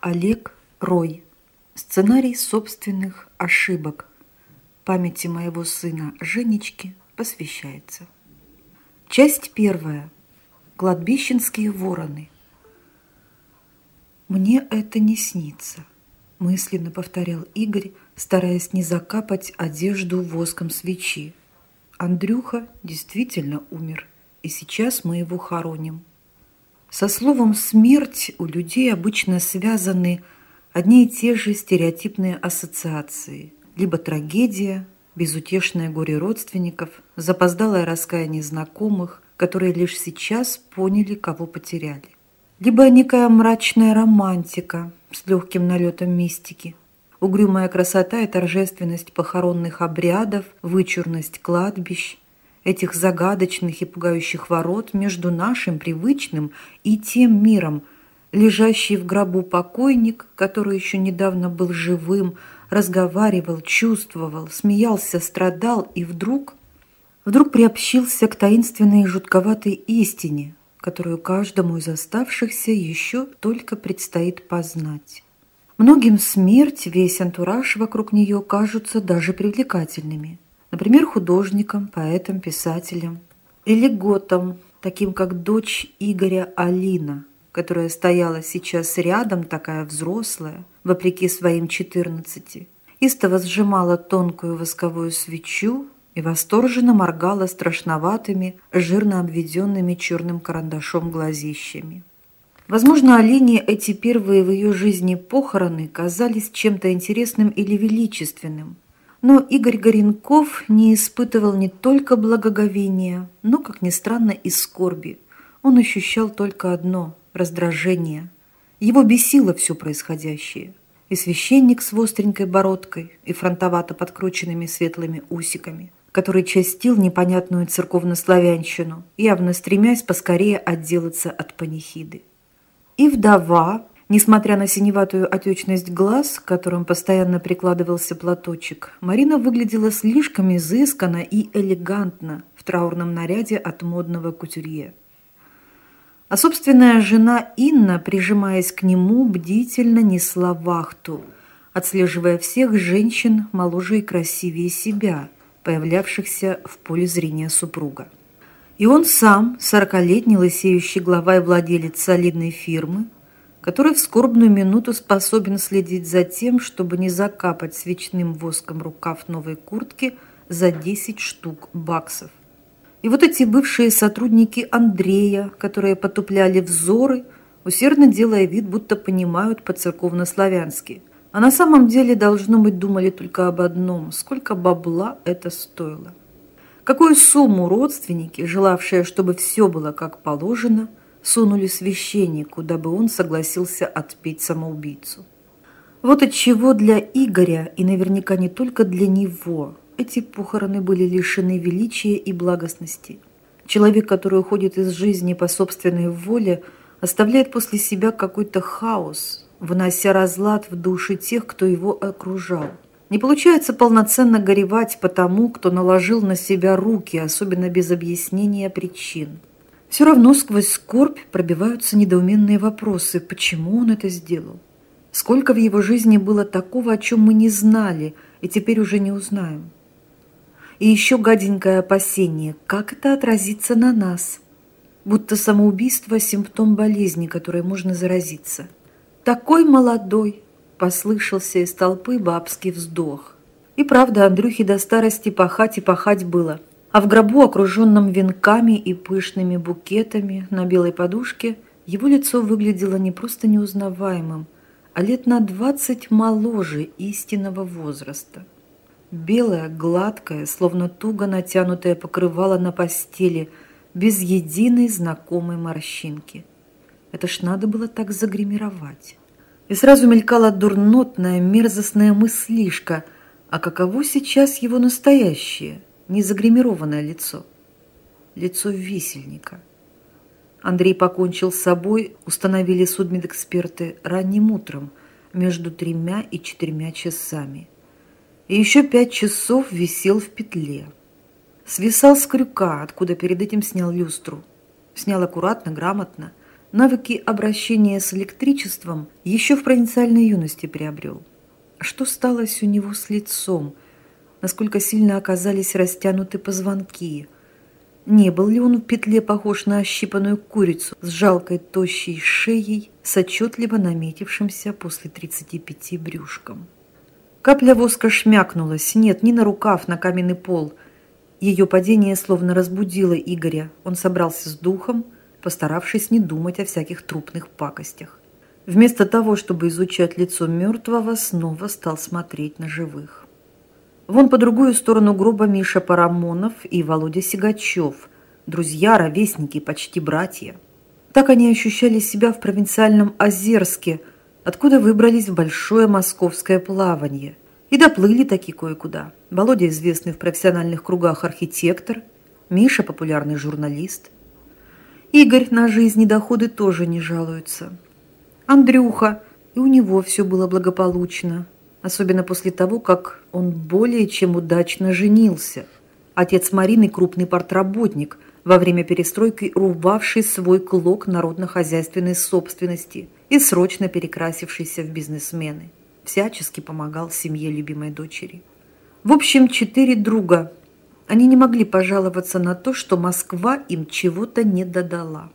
Олег Рой. Сценарий собственных ошибок. Памяти моего сына Женечки посвящается. Часть первая. Кладбищенские вороны. «Мне это не снится», – мысленно повторял Игорь, стараясь не закапать одежду воском свечи. Андрюха действительно умер, и сейчас мы его хороним. Со словом «смерть» у людей обычно связаны одни и те же стереотипные ассоциации. Либо трагедия, безутешное горе родственников, запоздалое раскаяние знакомых, которые лишь сейчас поняли, кого потеряли. Либо некая мрачная романтика с легким налетом мистики. Угрюмая красота и торжественность похоронных обрядов, вычурность кладбищ – этих загадочных и пугающих ворот между нашим привычным и тем миром, лежащий в гробу покойник, который еще недавно был живым, разговаривал, чувствовал, смеялся, страдал и вдруг, вдруг приобщился к таинственной и жутковатой истине, которую каждому из оставшихся еще только предстоит познать. Многим смерть, весь антураж вокруг нее кажутся даже привлекательными – Например, художником, поэтом, писателем. Или готом, таким как дочь Игоря Алина, которая стояла сейчас рядом, такая взрослая, вопреки своим четырнадцати. Истово сжимала тонкую восковую свечу и восторженно моргала страшноватыми, жирно обведенными черным карандашом глазищами. Возможно, Алине эти первые в ее жизни похороны казались чем-то интересным или величественным, но Игорь Горенков не испытывал не только благоговения, но, как ни странно, и скорби. Он ощущал только одно – раздражение. Его бесило все происходящее. И священник с остренькой бородкой, и фронтовато подкрученными светлыми усиками, который частил непонятную церковнославянщину, явно стремясь поскорее отделаться от панихиды. И вдова, Несмотря на синеватую отечность глаз, к которым постоянно прикладывался платочек, Марина выглядела слишком изысканно и элегантно в траурном наряде от модного кутюрье. А собственная жена Инна, прижимаясь к нему, бдительно несла вахту, отслеживая всех женщин моложе и красивее себя, появлявшихся в поле зрения супруга. И он сам, сорокалетний лысеющий глава и владелец солидной фирмы, который в скорбную минуту способен следить за тем, чтобы не закапать свечным воском рукав новой куртки за 10 штук баксов. И вот эти бывшие сотрудники Андрея, которые потупляли взоры, усердно делая вид, будто понимают по-церковно-славянски. А на самом деле, должно быть, думали только об одном – сколько бабла это стоило. Какую сумму родственники, желавшие, чтобы все было как положено – сунули священнику, дабы он согласился отпеть самоубийцу. Вот отчего для Игоря, и наверняка не только для него, эти похороны были лишены величия и благостности. Человек, который уходит из жизни по собственной воле, оставляет после себя какой-то хаос, вынося разлад в души тех, кто его окружал. Не получается полноценно горевать по тому, кто наложил на себя руки, особенно без объяснения причин. Все равно сквозь скорбь пробиваются недоуменные вопросы, почему он это сделал. Сколько в его жизни было такого, о чем мы не знали и теперь уже не узнаем. И еще гаденькое опасение, как это отразится на нас. Будто самоубийство – симптом болезни, которой можно заразиться. «Такой молодой!» – послышался из толпы бабский вздох. И правда, Андрюхе до старости пахать и пахать было – а в гробу, окруженном венками и пышными букетами на белой подушке, его лицо выглядело не просто неузнаваемым, а лет на двадцать моложе истинного возраста. Белое, гладкое, словно туго натянутое покрывало на постели, без единой знакомой морщинки. Это ж надо было так загримировать. И сразу мелькала дурнотная, мерзостная мыслишка, а каково сейчас его настоящее – незагримированное лицо. Лицо висельника. Андрей покончил с собой, установили судмедэксперты, ранним утром, между тремя и четырьмя часами. И еще пять часов висел в петле. Свисал с крюка, откуда перед этим снял люстру. Снял аккуратно, грамотно, навыки обращения с электричеством еще в провинциальной юности приобрел. Что сталось у него с лицом? Насколько сильно оказались растянуты позвонки? Не был ли он в петле похож на ощипанную курицу с жалкой тощей шеей, с отчетливо наметившимся после 35 брюшком? Капля воска шмякнулась, нет, не на рукав, на каменный пол. Ее падение словно разбудило Игоря. Он собрался с духом, постаравшись не думать о всяких трупных пакостях. Вместо того, чтобы изучать лицо мертвого, снова стал смотреть на живых. Вон по другую сторону гроба Миша Парамонов и Володя Сигачев, друзья, ровесники, почти братья. Так они ощущали себя в провинциальном Озерске, откуда выбрались в большое московское плавание. И доплыли таки кое-куда. Володя известный в профессиональных кругах архитектор, Миша популярный журналист. Игорь на жизнь и доходы тоже не жалуются. Андрюха, и у него все было благополучно, особенно после того, как он более чем удачно женился. Отец Марины – крупный портработник – во время перестройки рубавший свой клок народно-хозяйственной собственности и срочно перекрасившийся в бизнесмены. Всячески помогал семье любимой дочери. В общем, четыре друга. Они не могли пожаловаться на то, что Москва им чего-то не додала.